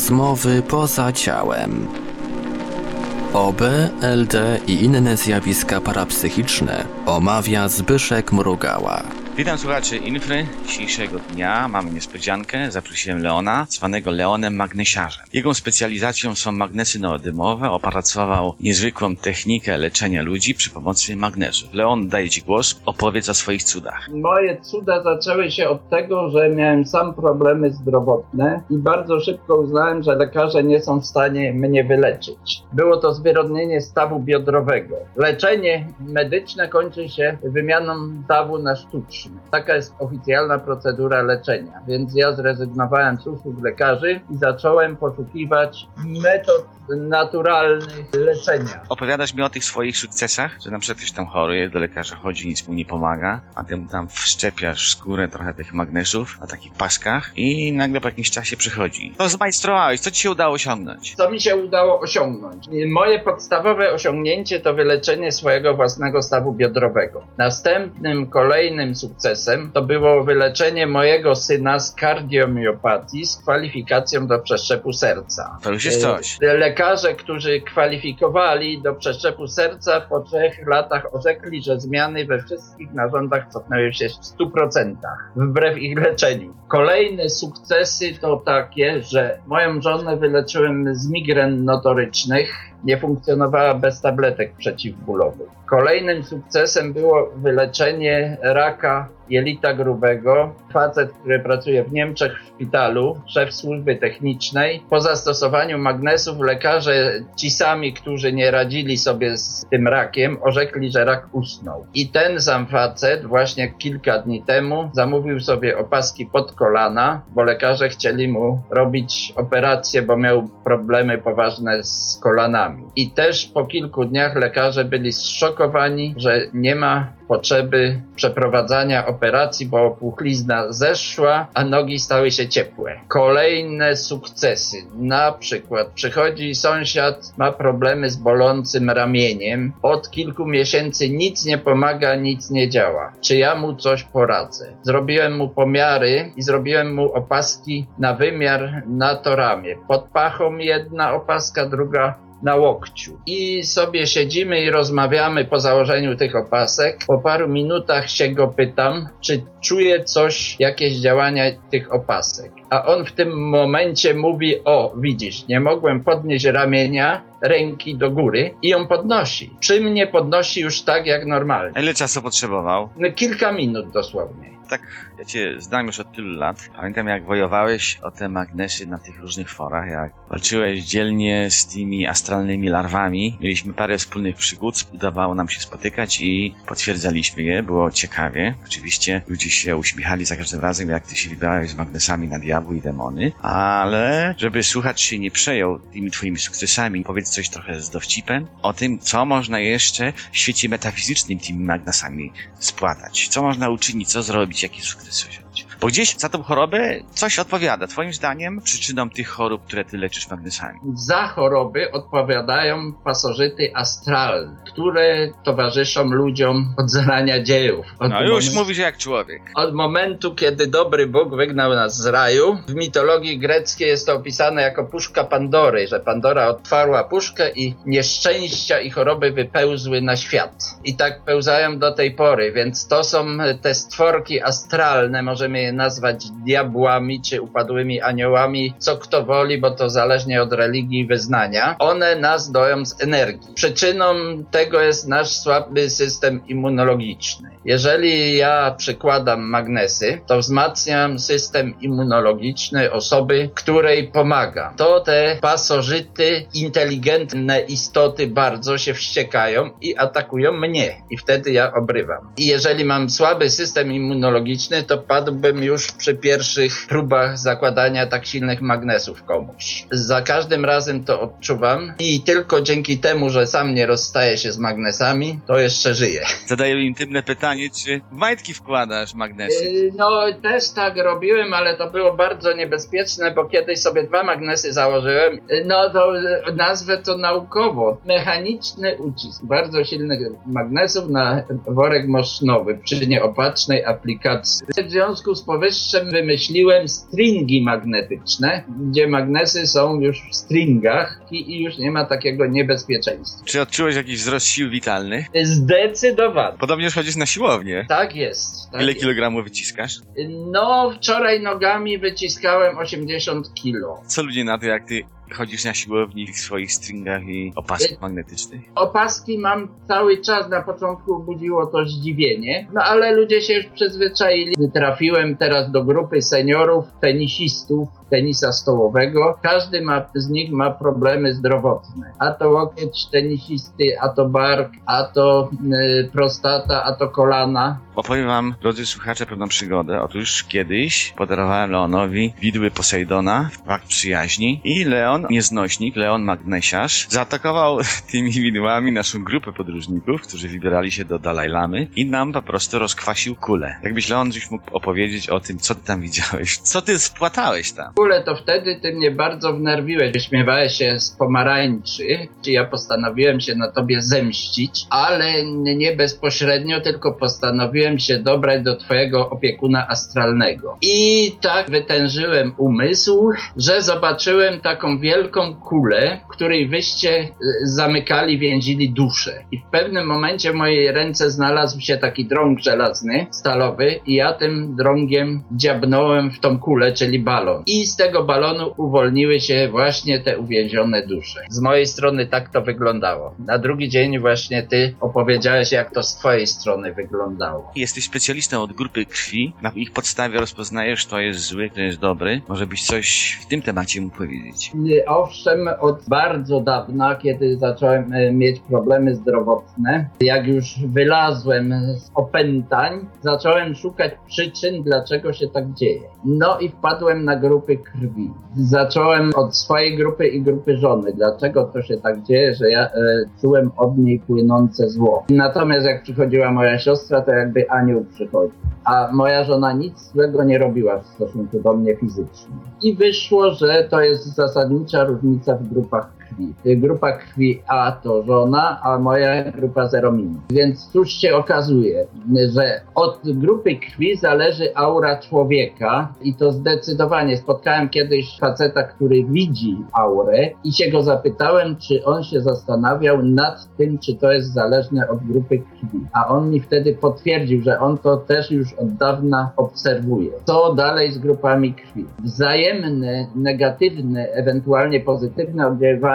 Rozmowy poza ciałem. OB, LD i inne zjawiska parapsychiczne omawia Zbyszek Mrugała. Witam słuchaczy Infry. Dzisiejszego dnia mamy niespodziankę. Zaprosiłem Leona, zwanego Leonem Magnesiarzem. Jego specjalizacją są magnesy neodymowe. Opracował niezwykłą technikę leczenia ludzi przy pomocy magnezu. Leon, daję Ci głos. Opowiedz o swoich cudach. Moje cuda zaczęły się od tego, że miałem sam problemy zdrowotne i bardzo szybko uznałem, że lekarze nie są w stanie mnie wyleczyć. Było to zwyrodnienie stawu biodrowego. Leczenie medyczne kończy się wymianą stawu na sztuczny. Taka jest oficjalna procedura leczenia. Więc ja zrezygnowałem z usług lekarzy i zacząłem poszukiwać metod naturalnych leczenia. Opowiadasz mi o tych swoich sukcesach, że na przykład ktoś tam chory jest, do lekarza chodzi, nic mu nie pomaga, a ty mu tam wszczepiasz skórę trochę tych magnesów na takich paskach i nagle po jakimś czasie przychodzi. To zmajstrowałeś, co ci się udało osiągnąć? Co mi się udało osiągnąć? Moje podstawowe osiągnięcie to wyleczenie swojego własnego stawu biodrowego. Następnym, kolejnym sukcesem to było wyleczenie mojego syna z kardiomiopatii z kwalifikacją do przeszczepu serca. To już jest coś. E, Lekarze, którzy kwalifikowali do przeszczepu serca po trzech latach orzekli, że zmiany we wszystkich narządach cofnęły się w 100%, wbrew ich leczeniu. Kolejne sukcesy to takie, że moją żonę wyleczyłem z migren notorycznych, nie funkcjonowała bez tabletek przeciwbólowych. Kolejnym sukcesem było wyleczenie raka jelita grubego. Facet, który pracuje w Niemczech w szpitalu, szef służby technicznej. Po zastosowaniu magnesów lekarze, ci sami, którzy nie radzili sobie z tym rakiem, orzekli, że rak usnął. I ten sam facet właśnie kilka dni temu zamówił sobie opaski pod kolana, bo lekarze chcieli mu robić operację, bo miał problemy poważne z kolanami. I też po kilku dniach lekarze byli zszokowani, że nie ma potrzeby przeprowadzania operacji, bo opuchlizna zeszła, a nogi stały się ciepłe. Kolejne sukcesy. Na przykład przychodzi sąsiad, ma problemy z bolącym ramieniem. Od kilku miesięcy nic nie pomaga, nic nie działa. Czy ja mu coś poradzę? Zrobiłem mu pomiary i zrobiłem mu opaski na wymiar na to ramię. Pod pachą jedna opaska, druga na łokciu. I sobie siedzimy i rozmawiamy po założeniu tych opasek. Po paru minutach się go pytam, czy czuje coś, jakieś działania tych opasek. A on w tym momencie mówi: O, widzisz, nie mogłem podnieść ramienia, ręki do góry i ją podnosi. Przy mnie podnosi już tak jak normalnie. Ile czasu potrzebował? Kilka minut dosłownie. Tak, ja cię znam już od tylu lat. Pamiętam jak wojowałeś o te magnesy na tych różnych forach, jak walczyłeś dzielnie z tymi astralnymi larwami. Mieliśmy parę wspólnych przygód, udawało nam się spotykać i potwierdzaliśmy je, było ciekawie. Oczywiście ludzie się uśmiechali za każdym razem, jak ty się wybrałeś z magnesami na diabły i demony, ale żeby słuchacz się nie przejął tymi twoimi sukcesami, powiedz coś trochę z dowcipem o tym, co można jeszcze w świecie metafizycznym tymi magnesami spłatać. Co można uczynić, co zrobić, jakie sukcesy osiągnąć. Bo gdzieś za tą chorobę coś odpowiada. Twoim zdaniem przyczyną tych chorób, które ty leczysz magnesami. Za choroby odpowiadają pasożyty astralne, które towarzyszą ludziom od zarania dziejów. Od No już momentu- mówisz jak człowiek. Od momentu, kiedy dobry Bóg wygnał nas z raju, w mitologii greckiej jest to opisane jako puszka Pandory, że Pandora otwarła puszkę i nieszczęścia i choroby wypełzły na świat. I tak pełzają do tej pory, więc to są te stworki astralne, możemy je nazwać diabłami czy upadłymi aniołami, co kto woli, bo to zależnie od religii i wyznania. One nas doją z energii. Przyczyną tego jest nasz słaby system immunologiczny. Jeżeli ja przykładam magnesy, to wzmacniam system immunologiczny osoby, której pomaga. To te pasożyty, inteligentne istoty bardzo się wściekają i atakują mnie. I wtedy ja obrywam. I jeżeli mam słaby system immunologiczny, to padłbym już przy pierwszych próbach zakładania tak silnych magnesów komuś. Za każdym razem to odczuwam i tylko dzięki temu, że sam nie rozstaję się z magnesami, to jeszcze żyję. Zadaję intymne pytanie, czy w majtki wkładasz magnesy? Yy, No, też tak robiłem, ale to było bardzo niebezpieczne, bo kiedyś sobie dwa magnesy założyłem. Yy, No to yy, nazwę to naukowo. Mechaniczny ucisk bardzo silnych magnesów na worek mosznowy przy nieopatrznej aplikacji. W związku z powyższym wymyśliłem stringi magnetyczne, gdzie magnesy są już w stringach i, już nie ma takiego niebezpieczeństwa. Czy odczułeś jakiś wzrost sił witalnych? Zdecydowanie. Podobnie już chodzisz na siłownię. Tak jest. Tak Ile jest. kilogramów wyciskasz? No, wczoraj nogami wyciskałem 80 kilo. Co ludzie na to, jak ty chodzisz na siłowni w swoich stringach i opaskach magnetycznych? Opaski mam cały czas, na początku budziło to zdziwienie, no ale ludzie się już przyzwyczaili. Trafiłem teraz do grupy seniorów, tenisistów, tenisa stołowego. Każdy ma, z nich ma problemy zdrowotne. A to łokieć tenisisty, a to bark, a to y, prostata, a to kolana. Opowiem wam, drodzy słuchacze, pewną przygodę. Otóż kiedyś podarowałem Leonowi widły Posejdona, akt przyjaźni i Leon, nieznośnik, Leon Magnesiarz, zaatakował tymi widłami naszą grupę podróżników, którzy wybierali się do Dalaj Lamy i nam po prostu rozkwasił kulę. Jakbyś Leon coś mógł opowiedzieć o tym, co ty tam widziałeś, co ty spłatałeś tam? Ogóle to wtedy ty mnie bardzo wnerwiłeś. Wyśmiewałeś się z pomarańczy. Ja postanowiłem się na tobie zemścić, ale nie bezpośrednio, tylko postanowiłem się dobrać do twojego opiekuna astralnego. I tak wytężyłem umysł, że zobaczyłem taką wielką kulę, w której wyście y, zamykali, więzili duszę. I w pewnym momencie w mojej ręce znalazł się taki drąg żelazny, stalowy i ja tym drągiem dziabnąłem w tą kulę, czyli balon. I z tego balonu uwolniły się właśnie te uwięzione dusze. Z mojej strony tak to wyglądało. Na drugi dzień właśnie ty opowiedziałeś, jak to z twojej strony wyglądało. Jesteś specjalistą od grupy krwi, na ich podstawie rozpoznajesz, kto jest zły, kto jest dobry. Może byś coś w tym temacie mógł powiedzieć. Y, Owszem, od bardzo dawna, kiedy zacząłem e, mieć problemy zdrowotne, jak już wylazłem z opętań, zacząłem szukać przyczyn, dlaczego się tak dzieje. No i wpadłem na grupy krwi. Zacząłem od swojej grupy i grupy żony. Dlaczego to się tak dzieje, że ja e, czułem od niej płynące zło. Natomiast jak przychodziła moja siostra, to jakby anioł przychodził. A moja żona nic złego nie robiła w stosunku do mnie fizycznie. I wyszło, że to jest zasadnicza różnica w grupach krwi. Grupa krwi A to żona, a moja grupa 0 minus. Więc cóż się okazuje, że od grupy krwi zależy aura człowieka i to zdecydowanie. Spotkałem kiedyś faceta, który widzi aurę i się go zapytałem, czy on się zastanawiał nad tym, czy to jest zależne od grupy krwi. A on mi wtedy potwierdził, że on to też już od dawna obserwuje. Co dalej z grupami krwi? Wzajemne, negatywne, ewentualnie pozytywne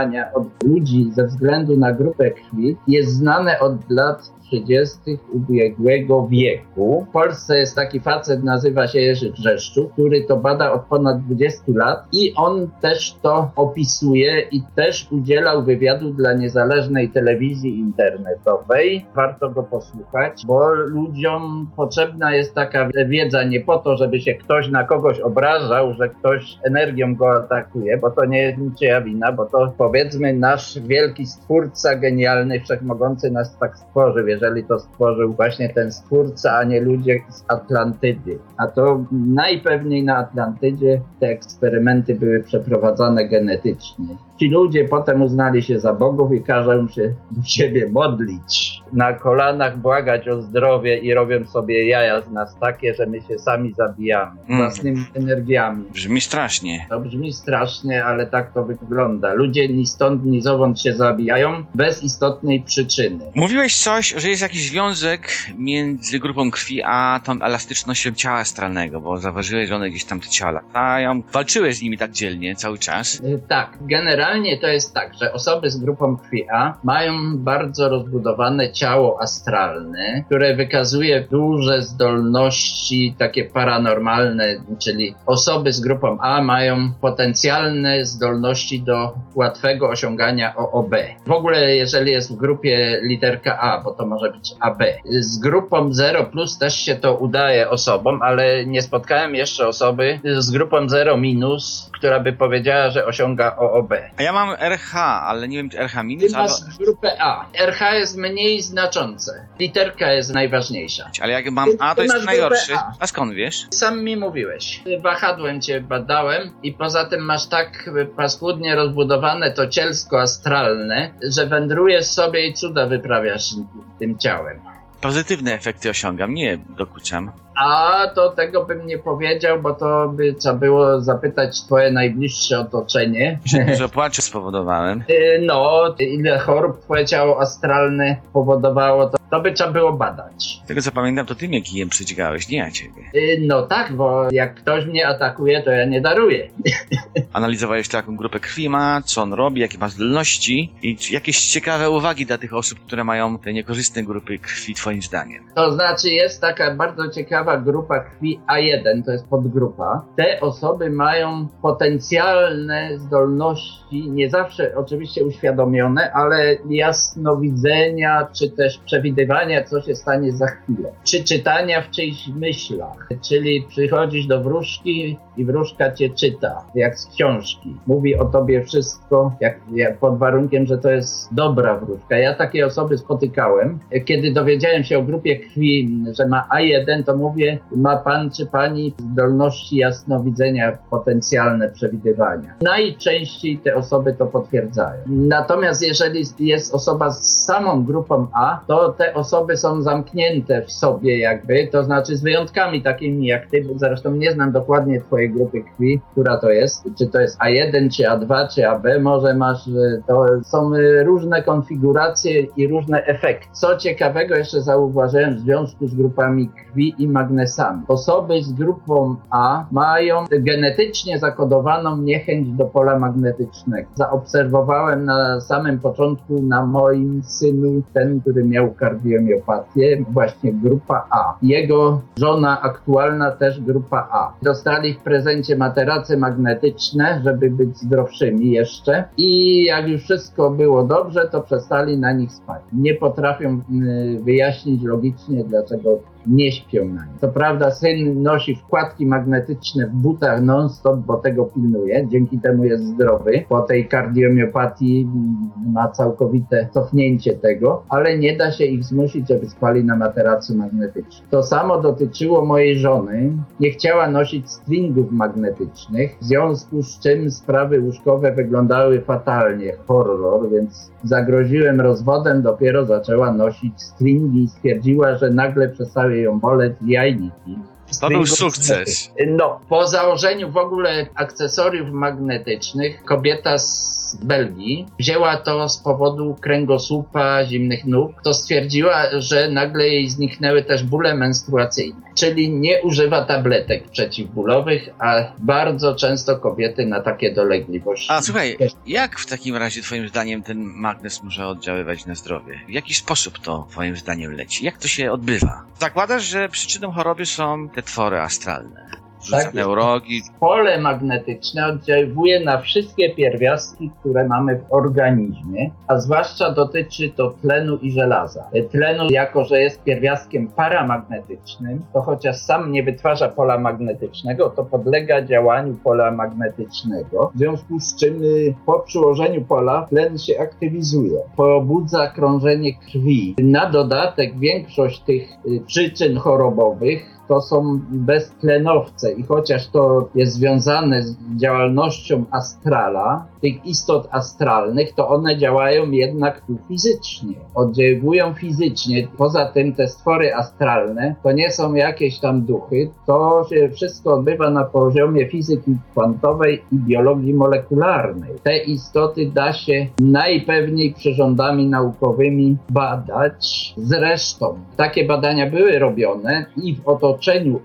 oddziaływania od ludzi ze względu na grupę krwi jest znane od lat 30. ubiegłego wieku. W Polsce jest taki facet, nazywa się Jerzy Grzeszczuk, który to bada od ponad 20 lat i on też to opisuje i też udzielał wywiadu dla niezależnej telewizji internetowej. Warto go posłuchać, bo ludziom potrzebna jest taka wiedza nie po to, żeby się ktoś na kogoś obrażał, że ktoś energią go atakuje, bo to nie jest niczyja wina, bo to powiedzmy nasz wielki stwórca, genialny, wszechmogący nas tak stworzył. Jeżeli to stworzył właśnie ten stwórca, a nie ludzie z Atlantydy. A to najpewniej na Atlantydzie te eksperymenty były przeprowadzane genetycznie. Ci ludzie potem uznali się za bogów i każą się do siebie modlić. Na kolanach błagać o zdrowie i robią sobie jaja z nas takie, że my się sami zabijamy Mm. własnymi energiami. Brzmi strasznie. To brzmi strasznie, ale tak to wygląda. Ludzie ni stąd, ni zowąd się zabijają bez istotnej przyczyny. Mówiłeś coś, że jest jakiś związek między grupą krwi a tą elastycznością ciała astralnego, bo zauważyłeś, że one gdzieś tam te ciała latają. Walczyłeś z nimi tak dzielnie cały czas. Y, Tak, generalnie to jest tak, że osoby z grupą krwi A mają bardzo rozbudowane ciało astralne, które wykazuje duże zdolności takie paranormalne, czyli osoby z grupą A mają potencjalne zdolności do łatwego osiągania OOB. W ogóle jeżeli jest w grupie literka A, bo to może być AB. Z grupą 0 plus też się to udaje osobom, ale nie spotkałem jeszcze osoby z grupą 0 minus, która by powiedziała, że osiąga OOB. A ja mam RH, ale nie wiem czy RH Ty minus, ale, masz grupę A. RH jest mniej znaczące. Literka jest najważniejsza. ale jak mam Ty- A, ty to jest najgorszy. A. A skąd wiesz? Sam mi mówiłeś. Wahadłem cię badałem i poza tym masz tak paskudnie rozbudowane to cielsko astralne, że wędrujesz sobie i cuda wyprawiasz tym ciałem. Pozytywne efekty osiągam, nie dokuczam. A to tego bym nie powiedział, bo to by trzeba było zapytać twoje najbliższe otoczenie. Dużo płaczu spowodowałem. Y, No, ile chorób twoje ciało astralne powodowało, to, to by trzeba było badać. Z tego co pamiętam, to ty mnie kijem przydźgałeś, nie ja ciebie. Y, No tak, bo jak ktoś mnie atakuje, to ja nie daruję. Analizowałeś to, jaką grupę krwi ma, co on robi, jakie ma zdolności i jakieś ciekawe uwagi dla tych osób, które mają te niekorzystne grupy krwi, twoim zdaniem. To znaczy jest taka bardzo ciekawa grupa krwi A1, to jest podgrupa. Te osoby mają potencjalne zdolności, nie zawsze oczywiście uświadomione, ale jasnowidzenia, czy też przewidywania, co się stanie za chwilę. Czy czytania w czyichś myślach, czyli przychodzisz do wróżki i wróżka cię czyta, jak z książki. Mówi o tobie wszystko, jak, jak pod warunkiem, że to jest dobra wróżka. Ja takie osoby spotykałem. Kiedy dowiedziałem się o grupie krwi, że ma A1, to mówię, ma pan czy pani zdolności jasnowidzenia, potencjalne przewidywania. Najczęściej te osoby to potwierdzają. Natomiast jeżeli jest osoba z samą grupą A, to te osoby są zamknięte w sobie jakby, to znaczy z wyjątkami takimi jak ty, bo zresztą nie znam dokładnie twojej grupy krwi, która to jest, czy to jest A1, czy A2, czy AB, może masz, e, to są e, różne konfiguracje i różne efekty. Co ciekawego jeszcze zauważyłem w związku z grupami krwi i magnesami. Osoby z grupą A mają genetycznie zakodowaną niechęć do pola magnetycznego. Zaobserwowałem na samym początku na moim synu, ten, który miał kardiomiopatię, właśnie grupa A. Jego żona aktualna też grupa A. Dostali w prezencie materace magnetyczne, żeby być zdrowszymi jeszcze i jak już wszystko było dobrze, to przestali na nich spać. Nie potrafią y, wyjaśnić logicznie, dlaczego nie śpią na nich. To prawda, syn nosi wkładki magnetyczne w butach non-stop, bo tego pilnuje. Dzięki temu jest zdrowy. Po tej kardiomiopatii ma całkowite cofnięcie tego, ale nie da się ich zmusić, żeby spali na materacu magnetycznym. To samo dotyczyło mojej żony. Nie chciała nosić stringów magnetycznych, w związku z czym sprawy łóżkowe wyglądały fatalnie. Horror, więc zagroziłem rozwodem, dopiero zaczęła nosić stringi i stwierdziła, że nagle przestały ją boleć jajniki. To był sukces. No, po założeniu w ogóle akcesoriów magnetycznych kobieta z Belgii wzięła to z powodu kręgosłupa, zimnych nóg, to stwierdziła, że nagle jej zniknęły też bóle menstruacyjne. Czyli nie używa tabletek przeciwbólowych, a bardzo często kobiety na takie dolegliwości. A słuchaj, jak w takim razie twoim zdaniem ten magnes może oddziaływać na zdrowie? W jaki sposób to twoim zdaniem leci? Jak to się odbywa? Zakładasz, że przyczyną choroby są te twory astralne. Tak neurogi. Pole magnetyczne oddziałuje na wszystkie pierwiastki, które mamy w organizmie, a zwłaszcza dotyczy to tlenu i żelaza. Tlenu, jako że jest pierwiastkiem paramagnetycznym, to chociaż sam nie wytwarza pola magnetycznego, to podlega działaniu pola magnetycznego, w związku z czym y, po przyłożeniu pola tlen się aktywizuje, pobudza krążenie krwi. Na dodatek większość tych y, przyczyn chorobowych to są beztlenowce i chociaż to jest związane z działalnością astrala, tych istot astralnych, to one działają jednak tu fizycznie, oddziałują fizycznie. Poza tym te stwory astralne to nie są jakieś tam duchy, to się wszystko odbywa na poziomie fizyki kwantowej i biologii molekularnej. Te istoty da się najpewniej przyrządami naukowymi badać. Zresztą takie badania były robione i w otoczeniu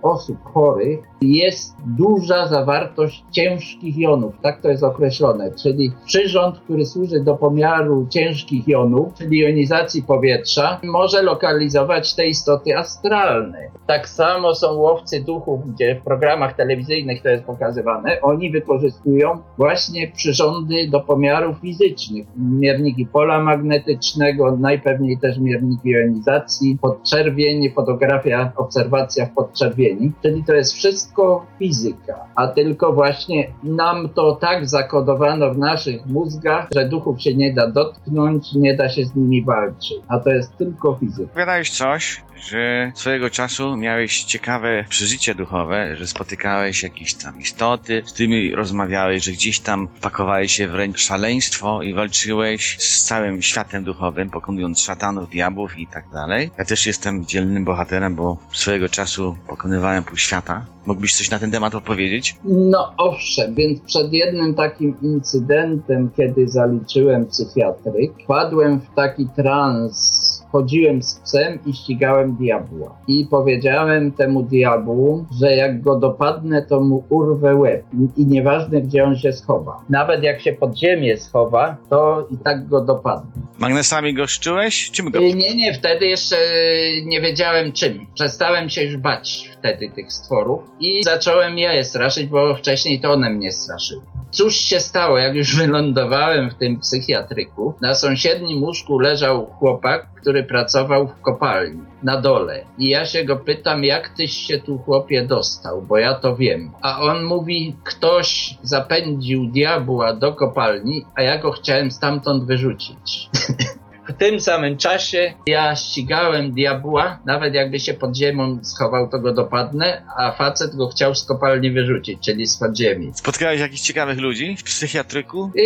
osób chorych jest duża zawartość ciężkich jonów, tak to jest określone, czyli przyrząd, który służy do pomiaru ciężkich jonów, czyli jonizacji powietrza, może lokalizować te istoty astralne. Tak samo są łowcy duchów, gdzie w programach telewizyjnych to jest pokazywane, oni wykorzystują właśnie przyrządy do pomiarów fizycznych, mierniki pola magnetycznego, najpewniej też mierniki jonizacji, podczerwień, fotografia, obserwacja w podczerwieni, czyli to jest wszystko fizyka, a tylko właśnie nam to tak zakodowano w naszych mózgach, że duchów się nie da dotknąć, nie da się z nimi walczyć. A to jest tylko fizyka. Opowiadałeś coś, że swojego czasu miałeś ciekawe przeżycie duchowe, że spotykałeś jakieś tam istoty, z którymi rozmawiałeś, że gdzieś tam pakowałeś się wręcz szaleństwo i walczyłeś z całym światem duchowym, pokonując szatanów, diabłów i tak dalej. Ja też jestem dzielnym bohaterem, bo swojego czasu pokonywałem pół świata. Mógłbyś coś na ten temat opowiedzieć? No owszem, więc przed jednym takim incydentem, kiedy zaliczyłem psychiatryk, wpadłem w taki trans chodziłem z psem i ścigałem diabła. I powiedziałem temu diabłu, że jak go dopadnę, to mu urwę łeb. I nieważne, gdzie on się schowa. Nawet jak się pod ziemię schowa, to i tak go dopadnę. Magnesami go szczułeś? Czym go? Y, Nie, nie, wtedy jeszcze nie wiedziałem czym. Przestałem się już bać wtedy tych stworów i zacząłem je straszyć, bo wcześniej to one mnie straszyły. Cóż się stało, jak już wylądowałem w tym psychiatryku? Na sąsiednim łóżku leżał chłopak, który pracował w kopalni na dole. I ja się go pytam, jak tyś się tu chłopie dostał, bo ja to wiem. A on mówi, ktoś zapędził diabła do kopalni, a ja go chciałem stamtąd wyrzucić. W tym samym czasie ja ścigałem diabła, nawet jakby się pod ziemią schował, to go dopadnę, a facet go chciał z kopalni wyrzucić, czyli z podziemi. Spotkałeś jakichś ciekawych ludzi w psychiatryku? Yy,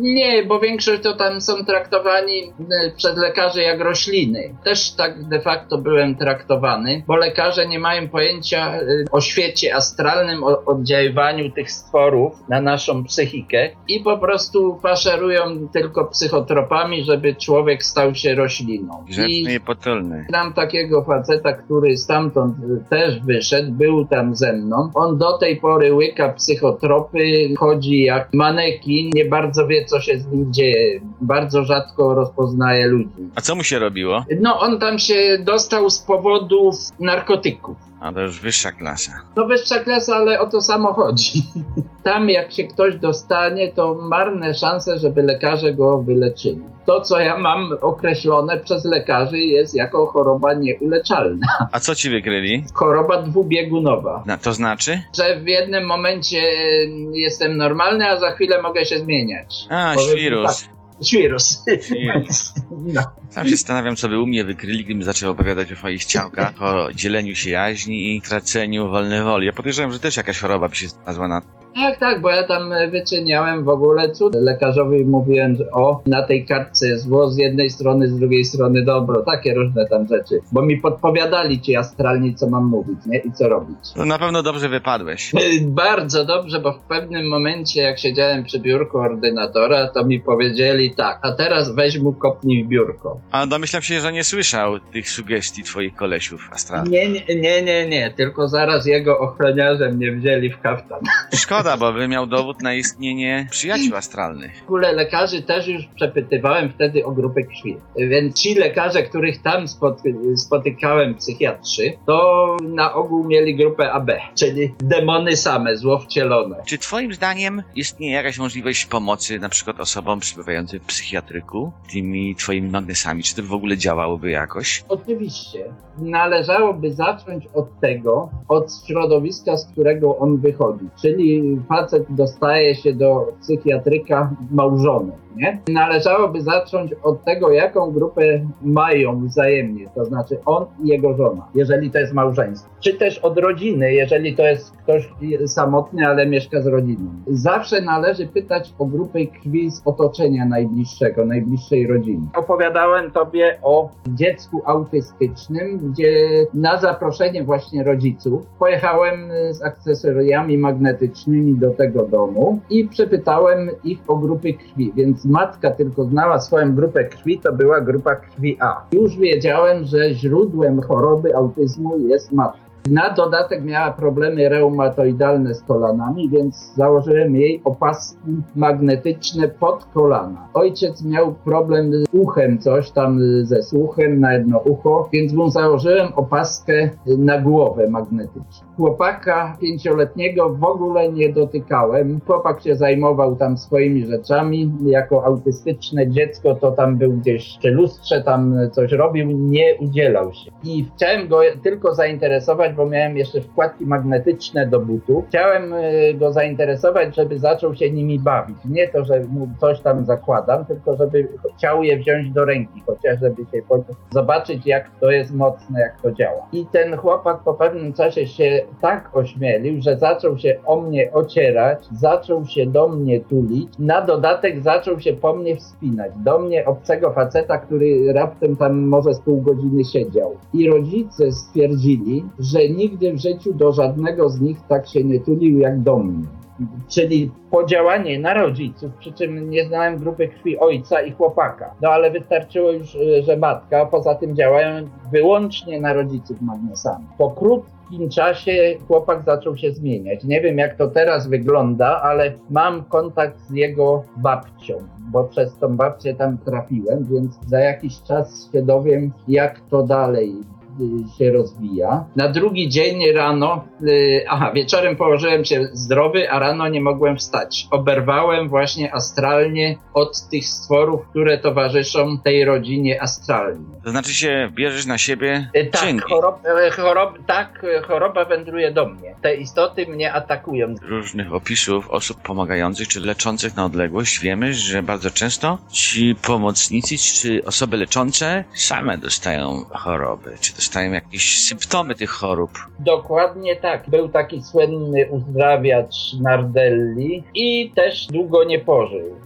nie, bo większość to tam są traktowani yy, przez lekarzy jak rośliny. Też tak de facto byłem traktowany, bo lekarze nie mają pojęcia yy, o świecie astralnym, o oddziaływaniu tych stworów na naszą psychikę i po prostu faszerują tylko psychotropami, żeby człowiek stał się rośliną. Grzeczny i potulny. Znam takiego faceta, który stamtąd też wyszedł, był tam ze mną. On do tej pory łyka psychotropy, chodzi jak manekin, nie bardzo wie, co się z nim dzieje. Bardzo rzadko rozpoznaje ludzi. A co mu się robiło? No, on tam się dostał z powodów narkotyków. A to już wyższa klasa. To wyższa klasa, ale o to samo chodzi. Tam jak się ktoś dostanie, to marne szanse, żeby lekarze go wyleczyli. To, co ja mam określone przez lekarzy, jest jako choroba nieuleczalna. A co ci wykryli? Choroba dwubiegunowa. Na, to znaczy? Że w jednym momencie jestem normalny, a za chwilę mogę się zmieniać. A, Powiem świrus. tak, Świrus. No. Sam się zastanawiam, co by u mnie wykryli, gdybym zaczął opowiadać o swoich ciałkach, o dzieleniu się jaźni i traceniu wolnej woli. Ja podejrzewam, że też jakaś choroba by się znalazła na... Tak, tak, bo ja tam wyczyniałem w ogóle cud. Lekarzowi mówiłem, że o, na tej kartce jest zło z jednej strony, z drugiej strony dobro. Takie różne tam rzeczy. Bo mi podpowiadali ci astralni, co mam mówić, nie? I co robić. To na pewno dobrze wypadłeś. Bardzo dobrze, bo w pewnym momencie, jak siedziałem przy biurku ordynatora, to mi powiedzieli tak, a teraz weź mu kopnij w biurko. A domyślam się, że nie słyszał tych sugestii twoich kolesiów astralnych. Nie, nie, nie, nie, nie, tylko zaraz jego ochroniarze mnie wzięli w kaftan. Szkoda, bo by miał dowód na istnienie przyjaciół astralnych. W ogóle lekarzy też już przepytywałem wtedy o grupę krwi. Więc ci lekarze, których tam spoty- spotykałem, psychiatrzy, to na ogół mieli grupę AB, czyli demony same, złowcielone. Czy twoim zdaniem istnieje jakaś możliwość pomocy na przykład osobom przebywającym w psychiatryku tymi twoimi magnesami? Czy to w ogóle działałoby jakoś? Oczywiście należałoby zacząć od tego, od środowiska, z którego on wychodzi. Czyli facet dostaje się do psychiatryka małżony, Należałoby zacząć od tego, jaką grupę mają wzajemnie, to znaczy on i jego żona, jeżeli to jest małżeństwo. Czy też od rodziny, jeżeli to jest ktoś samotny, ale mieszka z rodziną. Zawsze należy pytać o grupę krwi z otoczenia najbliższego, najbliższej rodziny. Opowiadałem tobie o dziecku autystycznym, gdzie na zaproszenie właśnie rodziców pojechałem z akcesoriami magnetycznymi do tego domu i przepytałem ich o grupy krwi, więc matka tylko znała swoją grupę krwi, to była grupa krwi A. Już wiedziałem, że źródłem choroby autyzmu jest matka. Na dodatek miała problemy reumatoidalne z kolanami, więc założyłem jej opaski magnetyczne pod kolana. Ojciec miał problem z uchem, coś tam ze słuchem na jedno ucho, więc mu założyłem opaskę na głowę magnetyczną. Chłopaka pięcioletniego w ogóle nie dotykałem. Chłopak się zajmował tam swoimi rzeczami. Jako autystyczne dziecko to tam był gdzieś przy lustrze, tam coś robił, nie udzielał się. I chciałem go tylko zainteresować zainteresować, bo miałem jeszcze wkładki magnetyczne do butów. Chciałem y, go zainteresować, żeby zaczął się nimi bawić. Nie to, że mu coś tam zakładam, tylko żeby chciał je wziąć do ręki, chociaż żeby się zobaczyć, jak to jest mocne, jak to działa. I ten chłopak po pewnym czasie się tak ośmielił, że zaczął się o mnie ocierać, zaczął się do mnie tulić, na dodatek zaczął się po mnie wspinać. Do mnie obcego faceta, który raptem tam może z pół godziny siedział. I rodzice stwierdzili, że nigdy w życiu do żadnego z nich tak się nie tulił jak do mnie. Czyli podziałanie na rodziców, przy czym nie znałem grupy krwi ojca i chłopaka. No ale wystarczyło już, y, że matka, poza tym działają wyłącznie na rodziców magnesami. Po krótkim czasie chłopak zaczął się zmieniać. Nie wiem jak to teraz wygląda, ale mam kontakt z jego babcią, bo przez tą babcię tam trafiłem, więc za jakiś czas się dowiem, jak to dalej się rozwija. Na drugi dzień rano, y, aha, wieczorem położyłem się zdrowy, a rano nie mogłem wstać. Oberwałem właśnie astralnie od tych stworów, które towarzyszą tej rodzinie astralnie. To znaczy się, bierzesz na siebie Y, Tak, chorob, y, chorob, tak, choroba wędruje do mnie. Te istoty mnie atakują. różnych opisów osób pomagających czy leczących na odległość. Wiemy, że bardzo często ci pomocnicy czy osoby leczące same dostają choroby, czy dostają jakieś symptomy tych chorób. Dokładnie tak. Był taki słynny uzdrawiacz Nardelli i też długo nie pożył.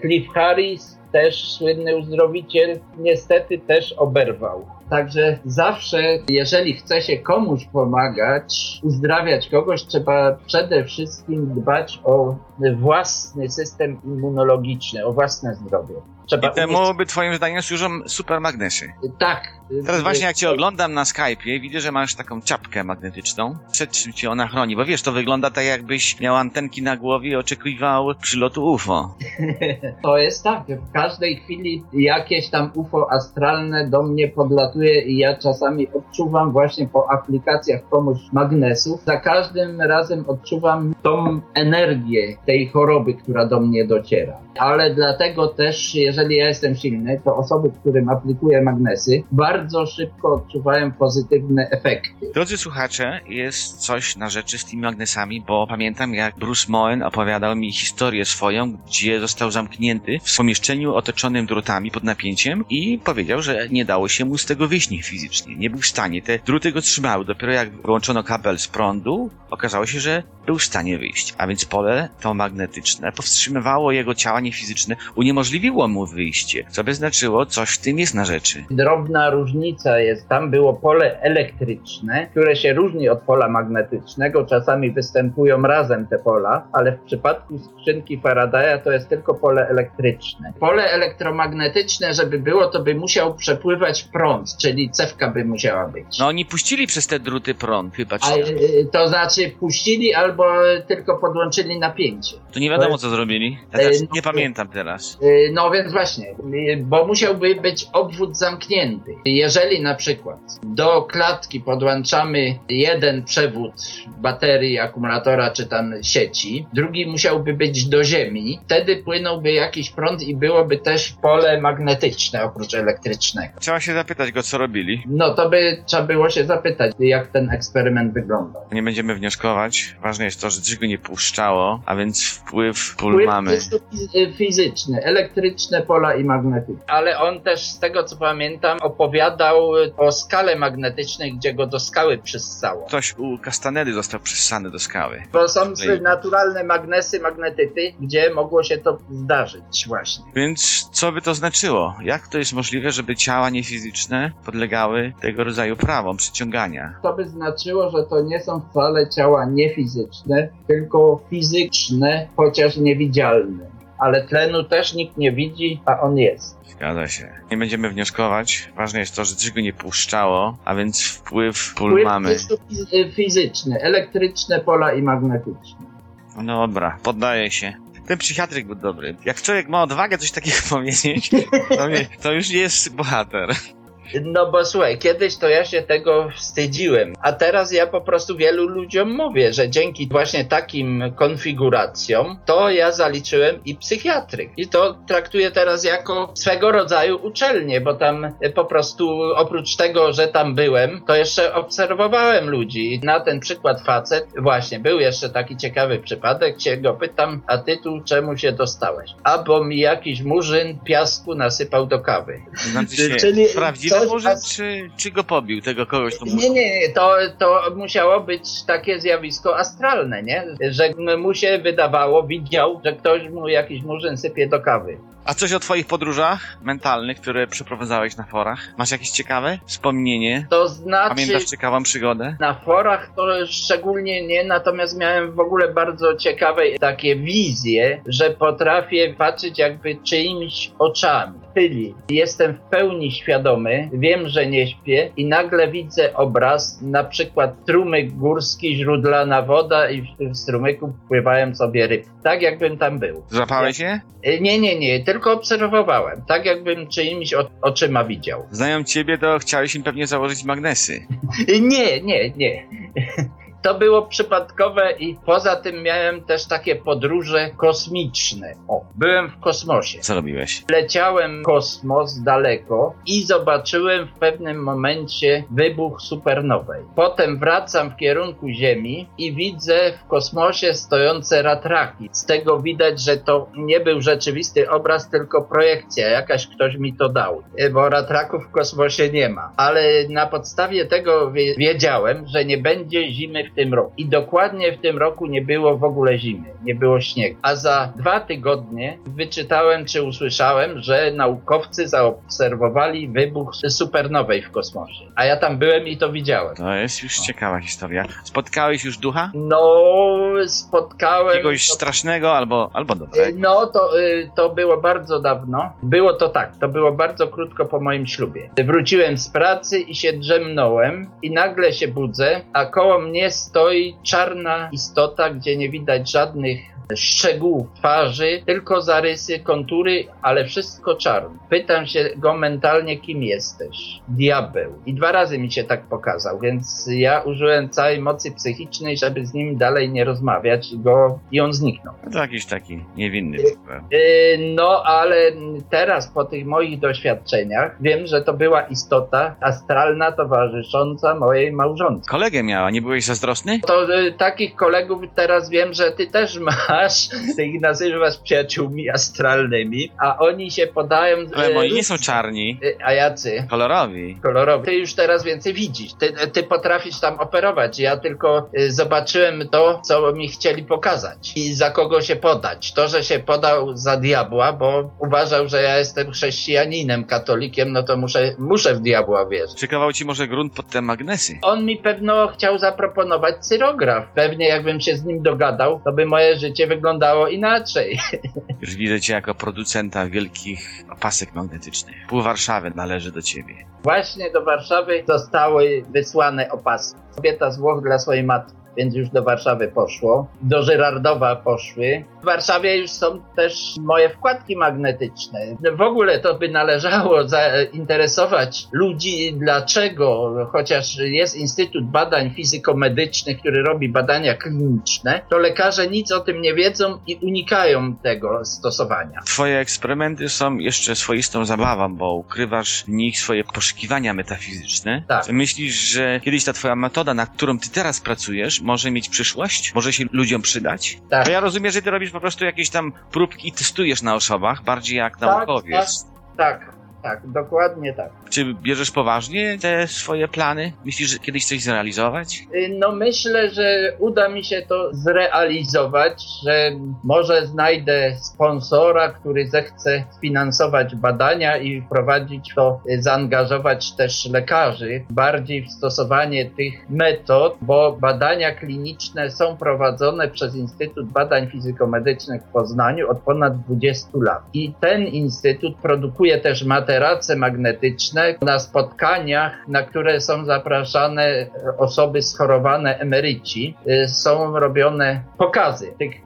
Cliff Harris, też słynny uzdrowiciel, niestety też oberwał. Także zawsze, jeżeli chce się komuś pomagać, uzdrawiać kogoś, trzeba przede wszystkim dbać o własny system immunologiczny, o własne zdrowie. Trzeba I temu by twoim zdaniem służą super magnesy. Tak. Teraz właśnie jak cię oglądam na Skype'ie, widzę, że masz taką czapkę magnetyczną. Przed czym cię ona chroni? Bo wiesz, to wygląda tak jakbyś miał antenki na głowie i oczekiwał przylotu UFO. To jest tak, w każdej chwili jakieś tam UFO astralne do mnie podlatuje i ja czasami odczuwam właśnie po aplikacjach komuś magnesów. Za każdym razem odczuwam tą energię tej choroby, która do mnie dociera. Ale dlatego też, jeżeli ja jestem silny, to osoby, którym aplikuję magnesy, bardzo szybko odczuwają pozytywne efekty. Drodzy słuchacze, jest coś na rzeczy z tymi magnesami, bo pamiętam jak Bruce Moen opowiadał mi historię swoją, gdzie został zamknięty w pomieszczeniu otoczonym drutami pod napięciem i powiedział, że nie dało się mu z tego wyjść nie fizycznie. Nie był w stanie. Te druty go trzymały. Dopiero jak wyłączono kabel z prądu, okazało się, że był w stanie wyjść. A więc pole to magnetyczne powstrzymywało jego ciała niefizyczne, uniemożliwiło mu wyjście, co by znaczyło, coś w tym jest na rzeczy. Drobna różnica jest, tam było pole elektryczne, które się różni od pola magnetycznego. Czasami występują razem te pola, ale w przypadku skrzynki Faradaya to jest tylko pole elektryczne. Pole elektromagnetyczne, żeby było, to by musiał przepływać prąd, czyli cewka by musiała być. No oni puścili przez te druty prąd, chyba, czy A, y, to znaczy puścili albo tylko podłączyli napięcie. To nie wiadomo, co zrobili. Ja teraz no, nie pamiętam teraz. Y, No więc właśnie, bo musiałby być obwód zamknięty. Jeżeli na przykład do klatki podłączamy jeden przewód baterii, akumulatora czy tam sieci, drugi musiałby być do ziemi, wtedy płynąłby jakiś prąd i byłoby też pole magnetyczne oprócz elektrycznego. Trzeba się zapytać go, co robili. No to by trzeba było się zapytać, jak ten eksperyment wyglądał. Nie będziemy wnioskować. Ważne jest to, że coś go nie puszczało, a więc wpływ pól Wpływ mamy. fiz- fizyczny, elektryczne pola i magnetyczne. Ale on też, z tego co pamiętam, opowiadał o skale magnetycznej, gdzie go do skały przyssało. Ktoś u Castanedy został przyssany do skały. Bo są Ej. naturalne magnesy, magnetyty, gdzie mogło się to zdarzyć właśnie. Więc co by to znaczyło? Jak to jest możliwe, żeby ciała niefizyczne podlegały tego rodzaju prawom przyciągania? To by znaczyło, że to nie są wcale ciała niefizyczne, tylko fizyczne, chociaż niewidzialne. Ale tlenu też nikt nie widzi, a on jest. Zgadza się. Nie będziemy wnioskować. Ważne jest to, że coś go nie puszczało, a więc wpływ pól Wpływ mamy. czysto fiz- fizyczny, elektryczne pola i magnetyczne. No dobra, poddaję się. Ten psychiatryk był dobry. Jak człowiek ma odwagę coś takiego powiedzieć, to, nie, to już jest bohater. No bo słuchaj, kiedyś to ja się tego wstydziłem, a teraz ja po prostu wielu ludziom mówię, że dzięki właśnie takim konfiguracjom to ja zaliczyłem i psychiatryk. I to traktuję teraz jako swego rodzaju uczelnię, bo tam po prostu oprócz tego, że tam byłem, to jeszcze obserwowałem ludzi. I na ten przykład facet, właśnie był jeszcze taki ciekawy przypadek, się go pytam, a ty tu czemu się dostałeś? A bo mi jakiś murzyn piasku nasypał do kawy. Znaczy się, Czyli prawdziwy może, czy, czy go pobił, tego kogoś, to Nie, nie, nie, to, to musiało być takie zjawisko astralne, nie? Że mu się wydawało, widział, że ktoś mu jakiś murzyn sypie do kawy. A coś o twoich podróżach mentalnych, które przeprowadzałeś na forach? Masz jakieś ciekawe wspomnienie? To znaczy, Pamiętasz ciekawą przygodę? na forach to szczególnie nie, natomiast miałem w ogóle bardzo ciekawe takie wizje, że potrafię patrzeć jakby czyimiś oczami. Czyli jestem w pełni świadomy, wiem, że nie śpię i nagle widzę obraz, na przykład strumyk górski, źródlana woda i w tym strumyku pływają sobie ryby. Tak jakbym tam był. Złapałeś je? Y, Nie, nie, nie, tylko obserwowałem. Tak jakbym czyimiś o- oczyma widział. Znają ciebie, to chciałeś im pewnie założyć magnesy. Nie, nie, nie. To było przypadkowe i poza tym miałem też takie podróże kosmiczne. O, byłem w kosmosie. Co robiłeś? Leciałem kosmos daleko i zobaczyłem w pewnym momencie wybuch supernowej. Potem wracam w kierunku Ziemi i widzę w kosmosie stojące ratraki. Z tego widać, że to nie był rzeczywisty obraz, tylko projekcja. Jakaś ktoś mi to dał, bo ratraków w kosmosie nie ma. Ale na podstawie tego wie- wiedziałem, że nie będzie zimy w tym roku. I dokładnie w tym roku nie było w ogóle zimy, nie było śniegu. A za dwa tygodnie wyczytałem czy usłyszałem, że naukowcy zaobserwowali wybuch supernowej w kosmosie. A ja tam byłem i to widziałem. To jest już ciekawa historia. Spotkałeś już ducha? No, spotkałem. Jakiegoś strasznego albo, albo dobrego? No, to, y, to było bardzo dawno. Było to tak, to było bardzo krótko po moim ślubie. Wróciłem z pracy i się drzemnąłem i nagle się budzę, a koło mnie stoi czarna istota, gdzie nie widać żadnych szczegółów twarzy, tylko zarysy, kontury, ale wszystko czarne. Pytam się go mentalnie, kim jesteś? Diabeł. I dwa razy mi się tak pokazał, więc ja użyłem całej mocy psychicznej, żeby z nim dalej nie rozmawiać i go, i on zniknął. To jakiś taki niewinny. Yy, No, ale teraz po tych moich doświadczeniach wiem, że to była istota astralna towarzysząca mojej małżonce. Kolegę miała, nie byłeś zazdrosny? To y, takich kolegów teraz wiem, że ty też masz, ty ich nazywasz przyjaciółmi astralnymi, a oni się podają... Ale y, moi nie są czarni, y, A jacy? kolorowi. kolorowy. Ty już teraz więcej widzisz. Ty, ty potrafisz tam operować. Ja tylko y, zobaczyłem to, co mi chcieli pokazać i za kogo się podać. To, że się podał za diabła, bo uważał, że ja jestem chrześcijaninem, katolikiem, no to muszę, muszę w diabła wierzyć. Szykował ci może grunt pod te magnesy. On mi pewno chciał zaproponować cyrograf. Pewnie jakbym się z nim dogadał, to by moje życie wyglądało inaczej. Już widzę cię jako producenta wielkich opasek magnetycznych. Pół Warszawy należy do ciebie. Właśnie do Warszawy zostały wysłane opasy. Kobieta z Włoch dla swojej matki, więc już do Warszawy poszło. Do Żyrardowa poszły. W Warszawie już są też moje wkładki magnetyczne. W ogóle to by należało zainteresować ludzi, dlaczego, chociaż jest Instytut Badań Fizykomedycznych, który robi badania kliniczne, to lekarze nic o tym nie wiedzą i unikają tego stosowania. Twoje eksperymenty są jeszcze swoistą zabawą, bo ukrywasz w nich swoje poszukiwania metafizyczne. Tak. Myślisz, że kiedyś ta twoja metoda, nad którą ty teraz pracujesz, może mieć przyszłość? Może się ludziom przydać? Tak. Bo ja rozumiem, że ty robisz po prostu jakieś tam próbki i testujesz na osobach, bardziej jak Tak, naukowiec. Tak, tak, dokładnie tak. Czy bierzesz poważnie te swoje plany? Myślisz, że kiedyś coś zrealizować? Y, No myślę, że uda mi się to zrealizować, że może znajdę sponsora, który zechce sfinansować badania i wprowadzić to, y, zaangażować też lekarzy bardziej w stosowanie tych metod, bo badania kliniczne są prowadzone przez Instytut Badań Fizykomedycznych w Poznaniu od ponad 20 lat. I ten instytut produkuje też materace magnetyczne na spotkaniach, na które są zapraszane osoby schorowane, emeryci, y, są robione pokazy tych y,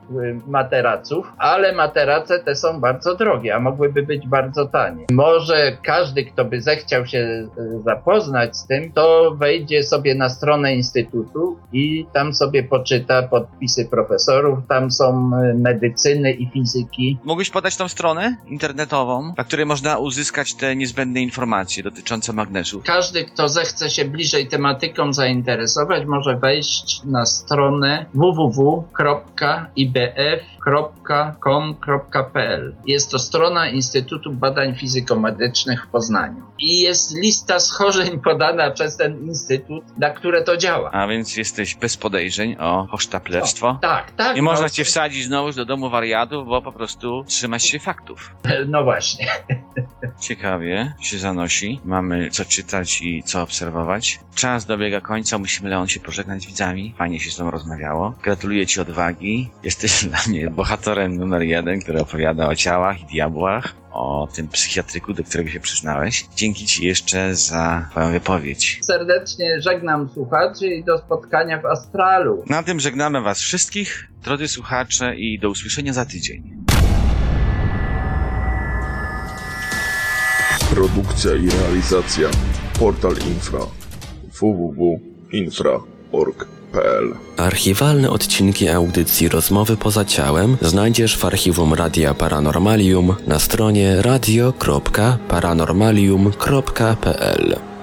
materaców, ale materace te są bardzo drogie, a mogłyby być bardzo tanie. Może każdy, kto by zechciał się zapoznać z tym, to wejdzie sobie na stronę Instytutu i tam sobie poczyta podpisy profesorów, tam są medycyny i fizyki. Mógłbyś podać tą stronę internetową, na której można uzyskać te niezbędne informacje dotyczące magnesów? Każdy, kto zechce się bliżej tematyką zainteresować, może wejść na stronę www.ibf.com.pl. Jest to strona Instytutu Badań Fizyko-Medycznych w Poznaniu. I jest lista schorzeń podana przez ten instytut, na które to działa. A więc jesteś bez podejrzeń o hosztaplerstwo? Tak, tak. Nie no, można cię wsadzić znowu do domu wariatów, bo po prostu trzymasz się faktów. No właśnie. Ciekawie się zanosi. Mamy co czytać i co obserwować. Czas dobiega końca, musimy Leon się pożegnać z widzami. Fajnie się z tobą rozmawiało. Gratuluję ci odwagi. Jesteś dla mnie bohaterem numer jeden, który opowiada o ciałach i diabłach. O tym psychiatryku, do którego się przyznałeś. Dzięki ci jeszcze za twoją wypowiedź. Serdecznie żegnam słuchaczy i do spotkania w Astralu. Na tym żegnamy was wszystkich, drodzy słuchacze i do usłyszenia za tydzień. Produkcja i realizacja Portal Infra www.infra.org.pl Archiwalne odcinki audycji Rozmowy poza ciałem znajdziesz w archiwum Radia Paranormalium na stronie radio.paranormalium.pl.